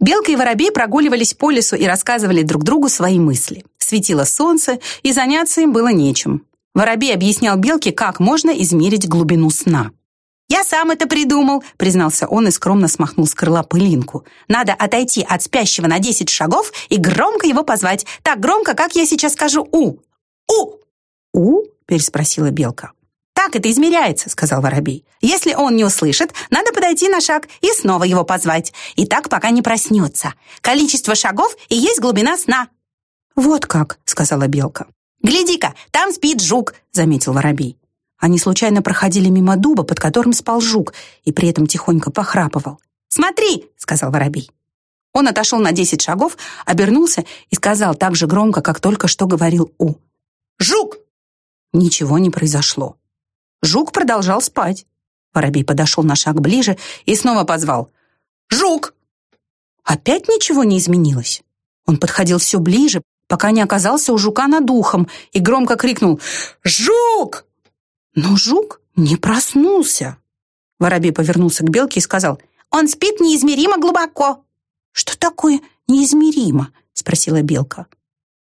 Белка и воробей прогуливались по лесу и рассказывали друг другу свои мысли. Светило солнце, и заняться им было нечем. Воробей объяснял Белке, как можно измерить глубину сна. «Я сам это придумал», — признался он и скромно смахнул с крыла пылинку. «Надо отойти от спящего на десять шагов и громко его позвать. Так громко, как я сейчас скажу «у». «У». «У?» — переспросила Белка. «Так это измеряется», — сказал Воробей. «Если он не услышит, надо подойти на шаг и снова его позвать. И так, пока не проснется. Количество шагов и есть глубина сна». «Вот как», — сказала Белка. «Гляди-ка, там спит жук», — заметил Воробей. Они случайно проходили мимо дуба, под которым спал жук, и при этом тихонько похрапывал. «Смотри!» — сказал воробей. Он отошел на десять шагов, обернулся и сказал так же громко, как только что говорил У. «Жук!» Ничего не произошло. Жук продолжал спать. Воробей подошел на шаг ближе и снова позвал. «Жук!» Опять ничего не изменилось. Он подходил все ближе, пока не оказался у жука над ухом и громко крикнул «Жук!» Но жук не проснулся. Воробей повернулся к белке и сказал, «Он спит неизмеримо глубоко». «Что такое неизмеримо?» — спросила белка.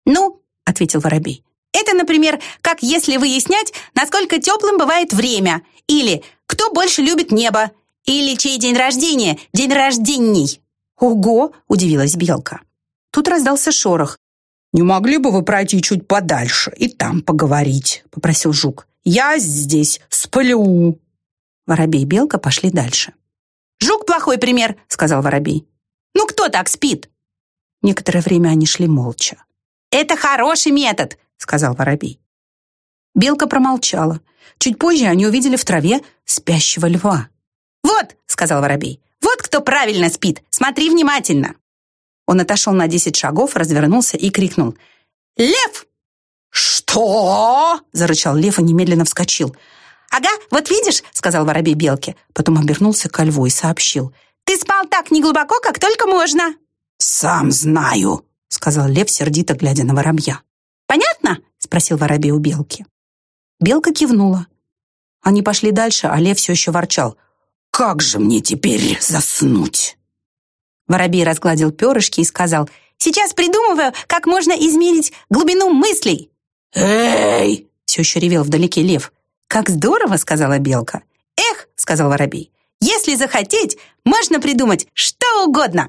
«Ну», — ответил воробей, «это, например, как если выяснять, насколько теплым бывает время, или кто больше любит небо, или чей день рождения, день рождений». «Ого!» — удивилась белка. Тут раздался шорох. «Не могли бы вы пройти чуть подальше и там поговорить?» — попросил жук. Я здесь сплю!» Воробей и Белка пошли дальше. «Жук плохой пример», — сказал Воробей. «Ну кто так спит?» Некоторое время они шли молча. «Это хороший метод», — сказал Воробей. Белка промолчала. Чуть позже они увидели в траве спящего льва. «Вот», — сказал Воробей, — «вот кто правильно спит. Смотри внимательно». Он отошел на десять шагов, развернулся и крикнул. «Лев!» «Что?» — зарычал лев и немедленно вскочил. «Ага, вот видишь», — сказал воробей белке. Потом обернулся к льву и сообщил. «Ты спал так неглубоко, как только можно». «Сам знаю», — сказал лев, сердито глядя на воробья. Спросил воробей у белки. Белка кивнула. Они пошли дальше, а лев все еще ворчал. «Как же мне теперь заснуть?» Воробей разгладил перышки и сказал, «Сейчас придумываю, как можно измерить глубину мыслей». «Эй!» — все еще ревел вдалеке лев. «Как здорово!» — сказала белка. «Эх!» — сказал воробей. «Если захотеть, можно придумать что угодно!»